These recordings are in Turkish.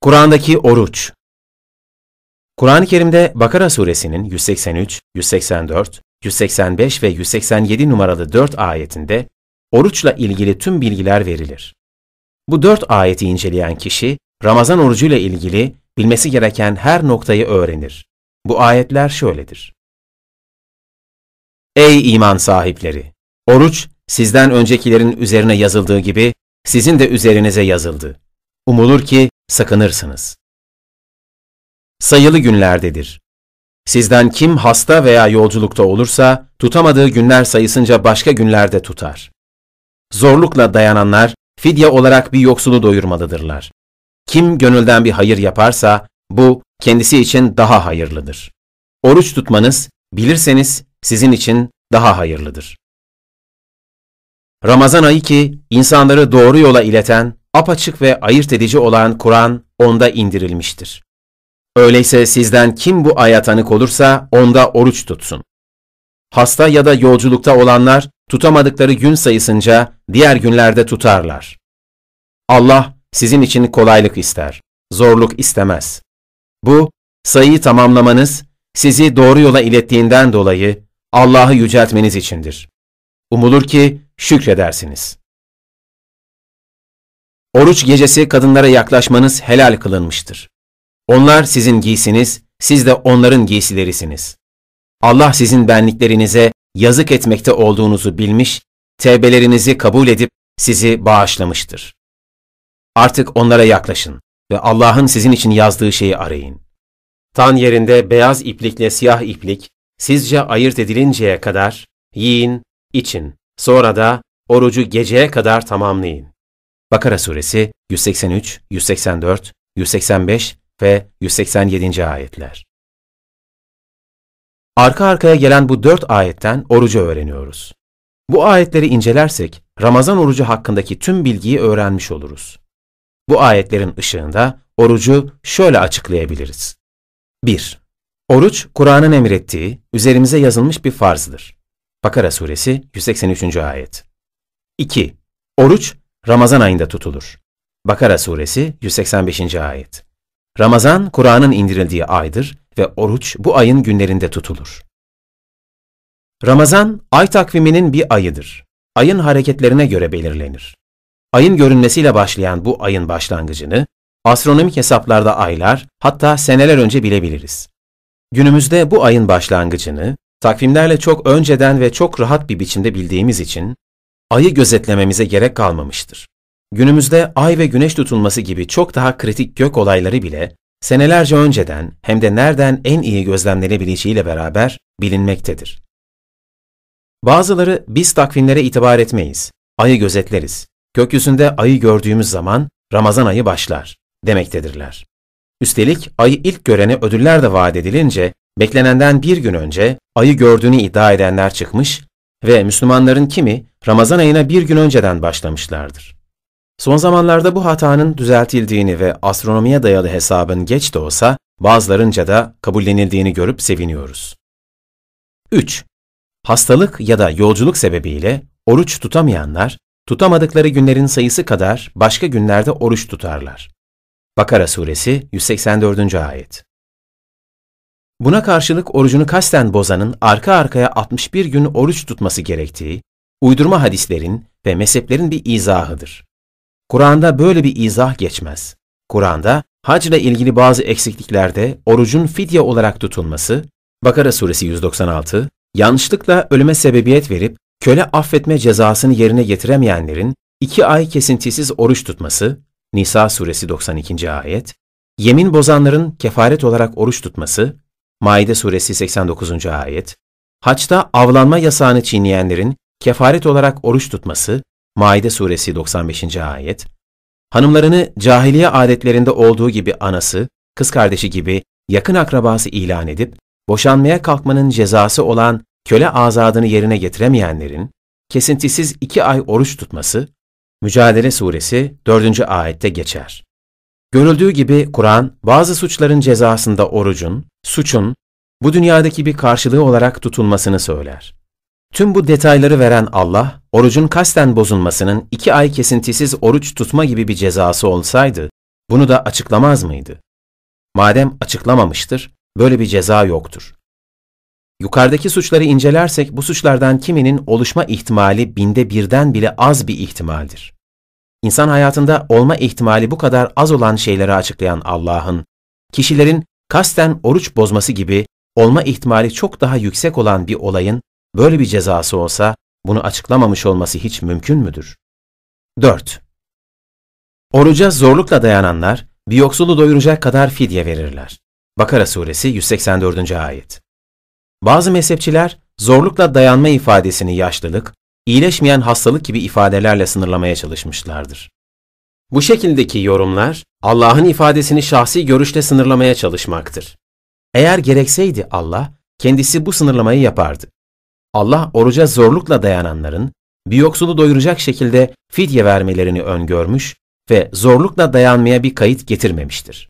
Kur'an'daki oruç Kur'an-ı Kerim'de Bakara suresinin 183, 184, 185 ve 187 numaralı 4 ayetinde oruçla ilgili tüm bilgiler verilir. Bu dört ayeti inceleyen kişi, Ramazan orucuyla ilgili bilmesi gereken her noktayı öğrenir. Bu ayetler şöyledir. Ey iman sahipleri! Oruç, sizden öncekilerin üzerine yazıldığı gibi, sizin de üzerinize yazıldı. Umulur ki sakınırsınız. Sayılı günlerdedir. Sizden kim hasta veya yolculukta olursa, tutamadığı günler sayısınca başka günlerde tutar. Zorlukla dayananlar, fidye olarak bir yoksulu doyurmalıdırlar. Kim gönülden bir hayır yaparsa, bu kendisi için daha hayırlıdır. Oruç tutmanız, bilirseniz sizin için daha hayırlıdır. Ramazan ayı ki, insanları doğru yola ileten, apaçık ve ayırt edici olan Kur'an onda indirilmiştir. Öyleyse sizden kim bu aya tanık olursa onda oruç tutsun. Hasta ya da yolculukta olanlar tutamadıkları gün sayısınca diğer günlerde tutarlar. Allah sizin için kolaylık ister, zorluk istemez. Bu, sayıyı tamamlamanız, sizi doğru yola ilettiğinden dolayı Allah'ı yüceltmeniz içindir. Umulur ki şükredersiniz. Oruç gecesi kadınlara yaklaşmanız helal kılınmıştır. Onlar sizin giysiniz, siz de onların giysilerisiniz. Allah sizin benliklerinize yazık etmekte olduğunuzu bilmiş, tevbelerinizi kabul edip sizi bağışlamıştır. Artık onlara yaklaşın ve Allah'ın sizin için yazdığı şeyi arayın. Tan yerinde beyaz iplikle siyah iplik, sizce ayırt edilinceye kadar yiyin, için, sonra da orucu geceye kadar tamamlayın. Bakara suresi 183, 184, 185 ve 187. ayetler. Arka arkaya gelen bu dört ayetten orucu öğreniyoruz. Bu ayetleri incelersek Ramazan orucu hakkındaki tüm bilgiyi öğrenmiş oluruz. Bu ayetlerin ışığında orucu şöyle açıklayabiliriz. 1. Oruç, Kur'an'ın emrettiği, üzerimize yazılmış bir farzdır. Bakara suresi 183. ayet. 2. Oruç, Ramazan ayında tutulur. Bakara suresi 185. ayet. Ramazan, Kur'an'ın indirildiği aydır ve oruç bu ayın günlerinde tutulur. Ramazan, ay takviminin bir ayıdır. Ayın hareketlerine göre belirlenir. Ayın görünmesiyle başlayan bu ayın başlangıcını, astronomik hesaplarda aylar, hatta seneler önce bilebiliriz. Günümüzde bu ayın başlangıcını, takvimlerle çok önceden ve çok rahat bir biçimde bildiğimiz için, ayı gözetlememize gerek kalmamıştır. Günümüzde ay ve güneş tutulması gibi çok daha kritik gök olayları bile senelerce önceden hem de nereden en iyi gözlemlenebileceğiyle beraber bilinmektedir. Bazıları biz takvimlere itibar etmeyiz, ayı gözetleriz. Gökyüzünde ayı gördüğümüz zaman Ramazan ayı başlar demektedirler. Üstelik ayı ilk görene ödüller de vaat edilince beklenenden bir gün önce ayı gördüğünü iddia edenler çıkmış ve Müslümanların kimi Ramazan ayına bir gün önceden başlamışlardır. Son zamanlarda bu hatanın düzeltildiğini ve astronomiye dayalı hesabın geç de olsa bazılarınca da kabullenildiğini görüp seviniyoruz. 3. Hastalık ya da yolculuk sebebiyle oruç tutamayanlar, tutamadıkları günlerin sayısı kadar başka günlerde oruç tutarlar. Bakara suresi 184. ayet. Buna karşılık orucunu kasten bozanın arka arkaya 61 gün oruç tutması gerektiği, uydurma hadislerin ve mezheplerin bir izahıdır. Kur'an'da böyle bir izah geçmez. Kur'an'da hac ile ilgili bazı eksikliklerde orucun fidye olarak tutulması, Bakara suresi 196, yanlışlıkla ölüme sebebiyet verip köle affetme cezasını yerine getiremeyenlerin iki ay kesintisiz oruç tutması, Nisa suresi 92. ayet, yemin bozanların kefaret olarak oruç tutması, Maide suresi 89. ayet, haçta avlanma yasağını çiğneyenlerin kefaret olarak oruç tutması, Maide suresi 95. ayet, hanımlarını cahiliye adetlerinde olduğu gibi anası, kız kardeşi gibi yakın akrabası ilan edip, boşanmaya kalkmanın cezası olan köle azadını yerine getiremeyenlerin, kesintisiz iki ay oruç tutması, Mücadele suresi 4. ayette geçer. Görüldüğü gibi Kur'an, bazı suçların cezasında orucun, suçun, bu dünyadaki bir karşılığı olarak tutulmasını söyler. Tüm bu detayları veren Allah, orucun kasten bozulmasının iki ay kesintisiz oruç tutma gibi bir cezası olsaydı, bunu da açıklamaz mıydı? Madem açıklamamıştır, böyle bir ceza yoktur. Yukarıdaki suçları incelersek bu suçlardan kiminin oluşma ihtimali binde birden bile az bir ihtimaldir. İnsan hayatında olma ihtimali bu kadar az olan şeyleri açıklayan Allah'ın, kişilerin kasten oruç bozması gibi olma ihtimali çok daha yüksek olan bir olayın böyle bir cezası olsa bunu açıklamamış olması hiç mümkün müdür? 4. Oruca zorlukla dayananlar bir yoksulu doyuracak kadar fidye verirler. Bakara suresi 184. ayet. Bazı mezhepçiler zorlukla dayanma ifadesini yaşlılık, iyileşmeyen hastalık gibi ifadelerle sınırlamaya çalışmışlardır. Bu şekildeki yorumlar Allah'ın ifadesini şahsi görüşle sınırlamaya çalışmaktır. Eğer gerekseydi Allah kendisi bu sınırlamayı yapardı. Allah oruca zorlukla dayananların bir yoksulu doyuracak şekilde fidye vermelerini öngörmüş ve zorlukla dayanmaya bir kayıt getirmemiştir.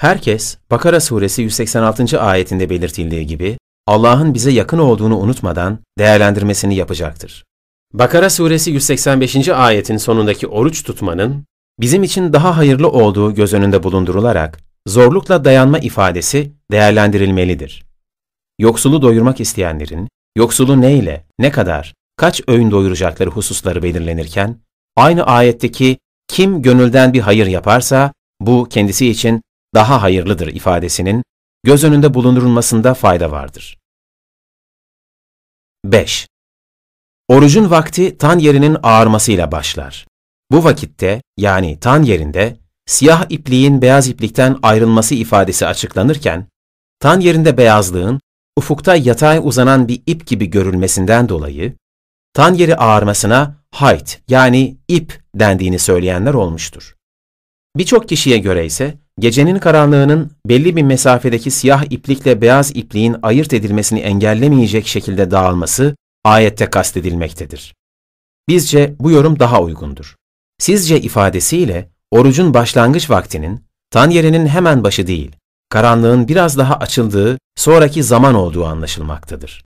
Herkes Bakara suresi 186. ayetinde belirtildiği gibi Allah'ın bize yakın olduğunu unutmadan değerlendirmesini yapacaktır. Bakara suresi 185. ayetin sonundaki oruç tutmanın bizim için daha hayırlı olduğu göz önünde bulundurularak zorlukla dayanma ifadesi değerlendirilmelidir. Yoksulu doyurmak isteyenlerin yoksulu neyle, ne kadar, kaç öğün doyuracakları hususları belirlenirken, aynı ayetteki kim gönülden bir hayır yaparsa bu kendisi için daha hayırlıdır ifadesinin göz önünde bulundurulmasında fayda vardır. 5. Orucun vakti tan yerinin ağarmasıyla başlar. Bu vakitte yani tan yerinde siyah ipliğin beyaz iplikten ayrılması ifadesi açıklanırken, tan yerinde beyazlığın ufukta yatay uzanan bir ip gibi görülmesinden dolayı, tan yeri ağarmasına hayt yani ip dendiğini söyleyenler olmuştur. Birçok kişiye göre ise gecenin karanlığının belli bir mesafedeki siyah iplikle beyaz ipliğin ayırt edilmesini engellemeyecek şekilde dağılması ayette kastedilmektedir. Bizce bu yorum daha uygundur. Sizce ifadesiyle orucun başlangıç vaktinin tan yerinin hemen başı değil, karanlığın biraz daha açıldığı sonraki zaman olduğu anlaşılmaktadır.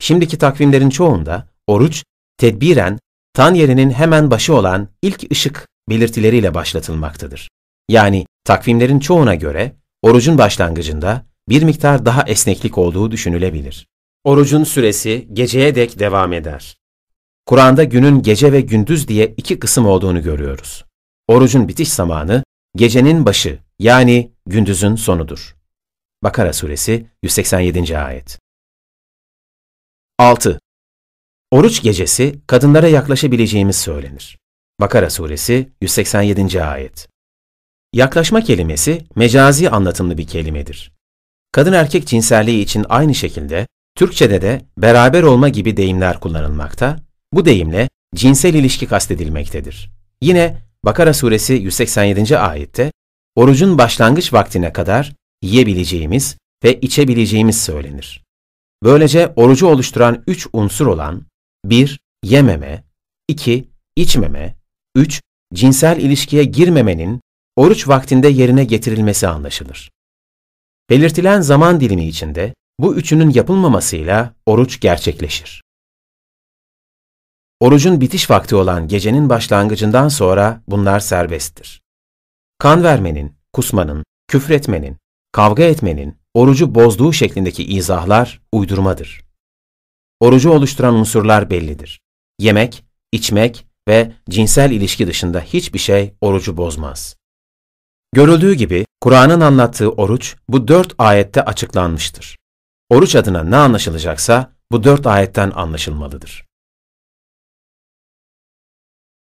Şimdiki takvimlerin çoğunda oruç tedbiren tan yerinin hemen başı olan ilk ışık belirtileriyle başlatılmaktadır. Yani takvimlerin çoğuna göre orucun başlangıcında bir miktar daha esneklik olduğu düşünülebilir. Orucun süresi geceye dek devam eder. Kur'an'da günün gece ve gündüz diye iki kısım olduğunu görüyoruz. Orucun bitiş zamanı gecenin başı yani gündüzün sonudur. Bakara suresi 187. ayet. 6. Oruç gecesi kadınlara yaklaşabileceğimiz söylenir. Bakara suresi 187. ayet. Yaklaşma kelimesi mecazi anlatımlı bir kelimedir. Kadın erkek cinselliği için aynı şekilde Türkçede de beraber olma gibi deyimler kullanılmakta, bu deyimle cinsel ilişki kastedilmektedir. Yine Bakara suresi 187. ayette orucun başlangıç vaktine kadar yiyebileceğimiz ve içebileceğimiz söylenir. Böylece orucu oluşturan üç unsur olan 1. Yememe 2. içmeme 3. Cinsel ilişkiye girmemenin oruç vaktinde yerine getirilmesi anlaşılır. Belirtilen zaman dilimi içinde bu üçünün yapılmamasıyla oruç gerçekleşir. Orucun bitiş vakti olan gecenin başlangıcından sonra bunlar serbesttir. Kan vermenin, kusmanın, küfretmenin, kavga etmenin, orucu bozduğu şeklindeki izahlar uydurmadır. Orucu oluşturan unsurlar bellidir. Yemek, içmek ve cinsel ilişki dışında hiçbir şey orucu bozmaz. Görüldüğü gibi Kur'an'ın anlattığı oruç bu dört ayette açıklanmıştır. Oruç adına ne anlaşılacaksa bu dört ayetten anlaşılmalıdır.